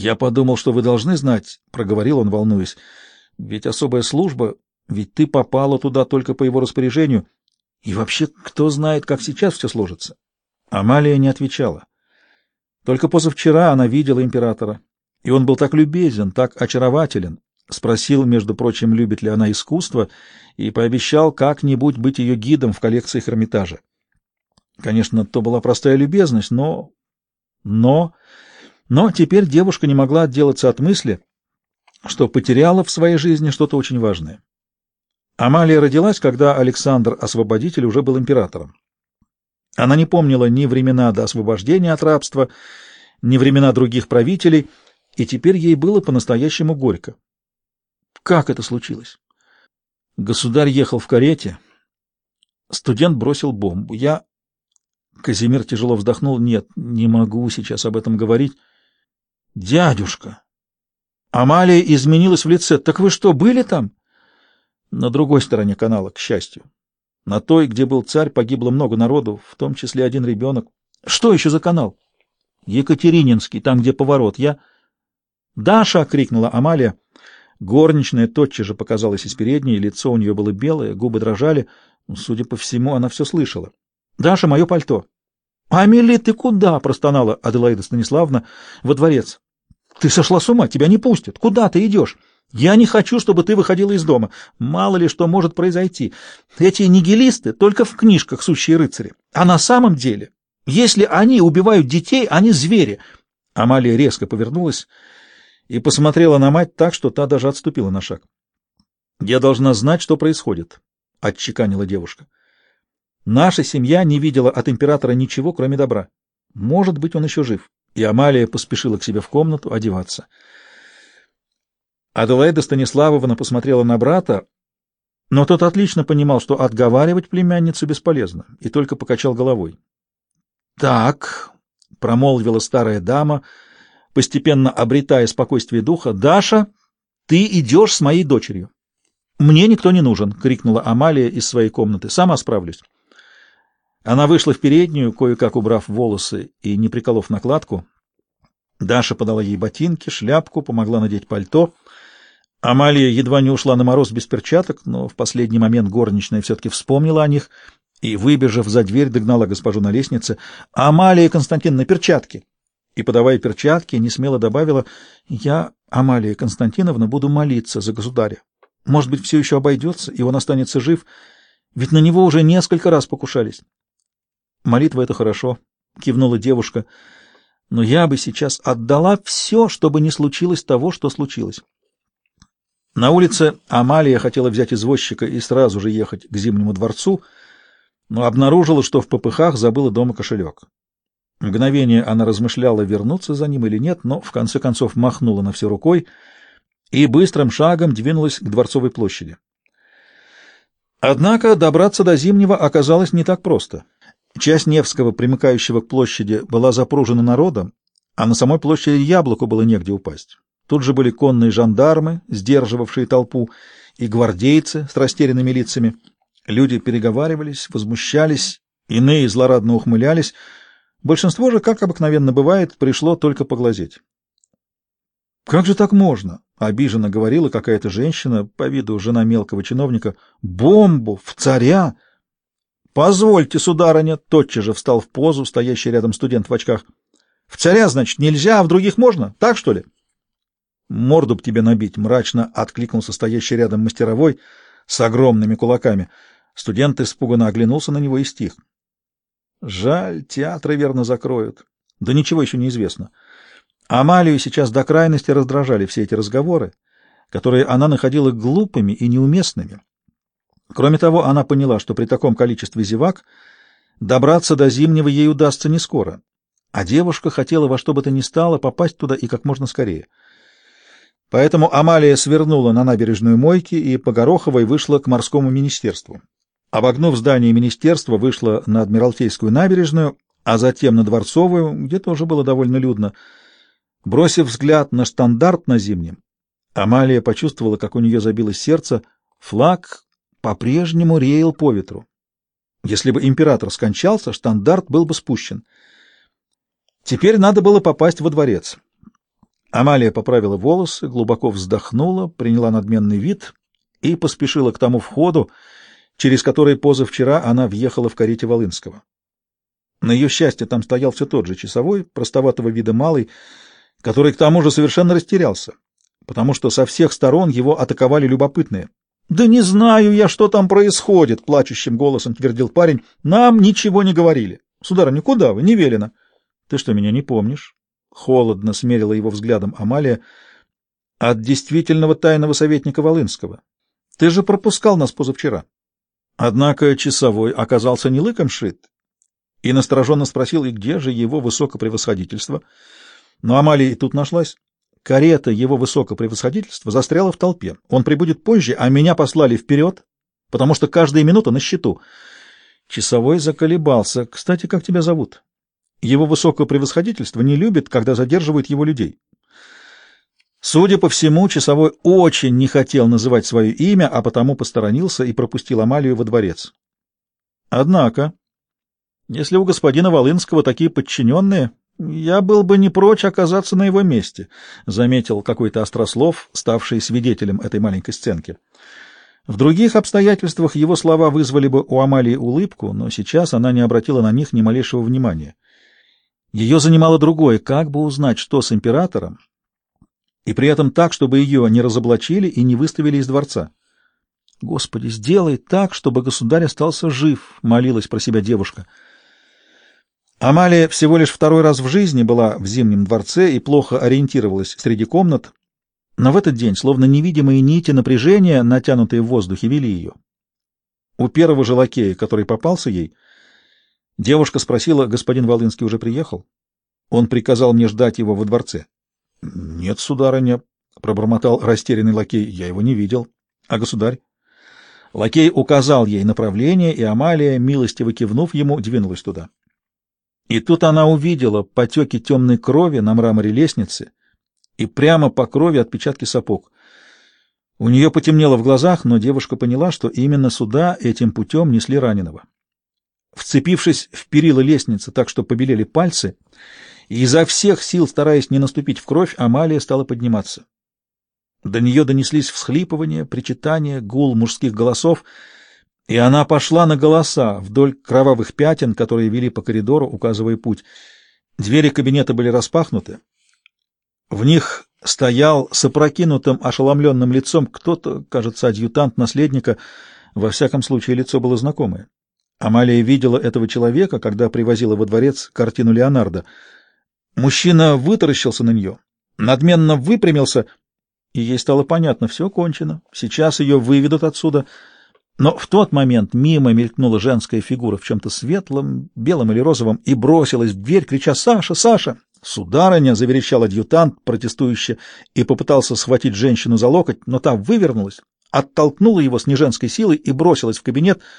«Я подумал, что вы должны знать», — проговорил он, волнуясь. «Ведь особая служба, ведь ты попала туда только по его распоряжению. И вообще, кто знает, как сейчас все сложится?» Амалия не отвечала. Только позавчера она видела императора, и он был так любезен, так очарователен, спросил, между прочим, любит ли она искусство, и пообещал как-нибудь быть ее гидом в коллекции Эрмитажа. Конечно, то была простая любезность, но... Но... Но теперь девушка не могла отделаться от мысли, что потеряла в своей жизни что-то очень важное. Амалия родилась, когда Александр Освободитель уже был императором. Она не помнила ни времена до освобождения от рабства, ни времена других правителей, и теперь ей было по-настоящему горько. Как это случилось? Государь ехал в карете. Студент бросил бомбу. Я... Казимир тяжело вздохнул. Нет, не могу сейчас об этом говорить. Дядюшка! Амалия изменилась в лице. Так вы что, были там? На другой стороне канала, к счастью. На той, где был царь, погибло много народу, в том числе один ребенок. Что еще за канал? Екатерининский, там, где поворот. Я... «Даша!» — крикнула Амалия. Горничная тотчас же показалась из передней, лицо у нее было белое, губы дрожали. Судя по всему, она все слышала. «Даша, мое пальто!» «Амели, ты куда?» — простонала Аделаида Станиславна во дворец. «Ты сошла с ума, тебя не пустят. Куда ты идешь? Я не хочу, чтобы ты выходила из дома. Мало ли что может произойти. Эти нигилисты только в книжках сущие рыцари. А на самом деле, если они убивают детей, они звери». Амалия резко повернулась и посмотрела на мать так, что та даже отступила на шаг. «Я должна знать, что происходит», — отчеканила девушка. «Наша семья не видела от императора ничего, кроме добра. Может быть, он еще жив». И Амалия поспешила к себе в комнату одеваться. Аделаида Станиславовна посмотрела на брата, но тот отлично понимал, что отговаривать племянницу бесполезно, и только покачал головой. «Так», — промолвила старая дама, — постепенно обретая спокойствие духа, «Даша, ты идешь с моей дочерью». «Мне никто не нужен», — крикнула Амалия из своей комнаты. «Сама справлюсь». Она вышла в переднюю, кое-как убрав волосы и не приколов накладку. Даша подала ей ботинки, шляпку, помогла надеть пальто. Амалия едва не ушла на мороз без перчаток, но в последний момент горничная все-таки вспомнила о них и, выбежав за дверь, догнала госпожу на лестнице. «Амалия Константиновна, перчатки!» и, подавая перчатки, не смело добавила, «Я, Амалия Константиновна, буду молиться за государя. Может быть, все еще обойдется, и он останется жив, ведь на него уже несколько раз покушались». «Молитва — это хорошо», — кивнула девушка, «но я бы сейчас отдала все, чтобы не случилось того, что случилось». На улице Амалия хотела взять извозчика и сразу же ехать к Зимнему дворцу, но обнаружила, что в попыхах забыла дома кошелек. Мгновение она размышляла, вернуться за ним или нет, но в конце концов махнула на все рукой и быстрым шагом двинулась к Дворцовой площади. Однако добраться до Зимнего оказалось не так просто. Часть Невского, примыкающего к площади, была запружена народом, а на самой площади яблоку было негде упасть. Тут же были конные жандармы, сдерживавшие толпу, и гвардейцы с растерянными лицами. Люди переговаривались, возмущались, иные злорадно ухмылялись — Большинство же, как обыкновенно бывает, пришло только поглазеть. «Как же так можно?» — обиженно говорила какая-то женщина, по виду жена мелкого чиновника. «Бомбу! В царя!» «Позвольте, сударыня!» — тотчас же встал в позу стоящий рядом студент в очках. «В царя, значит, нельзя, а в других можно? Так, что ли?» «Морду б тебе набить!» — мрачно откликнулся стоящий рядом мастеровой с огромными кулаками. Студент испуганно оглянулся на него и стих. Жаль, театры верно закроют. Да ничего еще не известно. Амалию сейчас до крайности раздражали все эти разговоры, которые она находила глупыми и неуместными. Кроме того, она поняла, что при таком количестве зевак добраться до Зимнего ей удастся не скоро, а девушка хотела во что бы то ни стало попасть туда и как можно скорее. Поэтому Амалия свернула на набережную Мойки и по Гороховой вышла к морскому министерству. Обогнув здание министерства, вышла на Адмиралтейскую набережную, а затем на Дворцовую, где тоже было довольно людно. Бросив взгляд на штандарт на зимнем, Амалия почувствовала, как у нее забилось сердце. Флаг по-прежнему реял по ветру. Если бы император скончался, штандарт был бы спущен. Теперь надо было попасть во дворец. Амалия поправила волосы, глубоко вздохнула, приняла надменный вид и поспешила к тому входу, через который позавчера она въехала в карете Волынского. На ее счастье там стоял все тот же часовой, простоватого вида малый, который к тому же совершенно растерялся, потому что со всех сторон его атаковали любопытные. «Да не знаю я, что там происходит», — плачущим голосом твердил парень. «Нам ничего не говорили. Сударыня, куда вы? Не велено». «Ты что, меня не помнишь?» Холодно смерила его взглядом Амалия. «От действительного тайного советника Волынского. Ты же пропускал нас позавчера». Однако часовой оказался не лыком шит и настороженно спросил, и где же его высокопревосходительство. Но Амалия и тут нашлась. Карета его высокопревосходительства застряла в толпе. Он прибудет позже, а меня послали вперед, потому что каждая минута на счету. Часовой заколебался. Кстати, как тебя зовут? Его высокопревосходительство не любит, когда задерживают его людей. Судя по всему, часовой очень не хотел называть свое имя, а потому посторонился и пропустил Амалию во дворец. Однако, если у господина Волынского такие подчиненные, я был бы не прочь оказаться на его месте, — заметил какой-то острослов, ставший свидетелем этой маленькой сценки. В других обстоятельствах его слова вызвали бы у Амалии улыбку, но сейчас она не обратила на них ни малейшего внимания. Ее занимало другое — как бы узнать, что с императором, и при этом так, чтобы ее не разоблачили и не выставили из дворца. «Господи, сделай так, чтобы государь остался жив», — молилась про себя девушка. — Амалия всего лишь второй раз в жизни была в Зимнем дворце и плохо ориентировалась среди комнат, но в этот день, словно невидимые нити напряжения, натянутые в воздухе, вели ее. У первого же лакея, который попался ей, девушка спросила, господин Волынский уже приехал? Он приказал мне ждать его во дворце. — Нет, сударыня, — пробормотал растерянный лакей, — я его не видел. — А государь? Лакей указал ей направление, и Амалия, милостиво кивнув ему, двинулась туда. И тут она увидела потеки темной крови на мраморе лестницы и прямо по крови отпечатки сапог. У нее потемнело в глазах, но девушка поняла, что именно сюда этим путем несли раненого. Вцепившись в перила лестницы так, что побелели пальцы, и изо всех сил, стараясь не наступить в кровь, Амалия стала подниматься. До нее донеслись всхлипывания, причитания, гул мужских голосов — и она пошла на голоса вдоль кровавых пятен, которые вели по коридору, указывая путь. Двери кабинета были распахнуты. В них стоял с опрокинутым, ошеломленным лицом кто-то, кажется, адъютант наследника, во всяком случае лицо было знакомое. Амалия видела этого человека, когда привозила во дворец картину Леонардо. Мужчина вытаращился на нее, надменно выпрямился, и ей стало понятно, все кончено, сейчас ее выведут отсюда — но в тот момент мимо мелькнула женская фигура в чем-то светлом, белом или розовом, и бросилась в дверь, крича «Саша! Саша!» «Сударыня!» — заверещал адъютант, протестующе, и попытался схватить женщину за локоть, но та вывернулась, оттолкнула его с неженской силой и бросилась в кабинет —